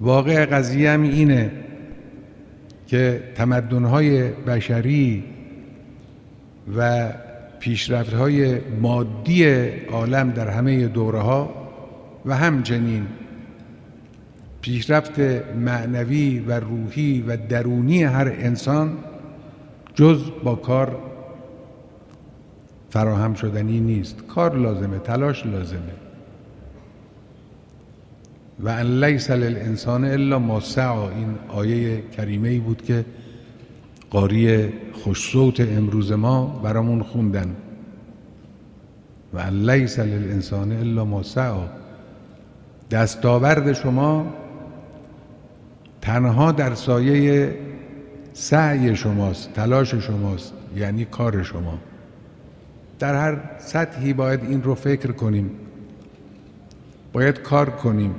واقع قضیه هم اینه که تمدنهای بشری و پیشرفتهای مادی عالم در همه دوره ها و همچنین پیشرفت معنوی و روحی و درونی هر انسان جز با کار فراهم شدنی نیست. کار لازمه تلاش لازمه. و ان لیس للانسان الا ما سعا این آیه کریمه ای بود که قاری خوشصوت امروز ما برامون خوندن. و ان لیس للانسان الا ما سعا دستاورد شما تنها در سایه سعی شماست تلاش شماست یعنی کار شما. در هر سطحی باید این رو فکر کنیم. باید کار کنیم.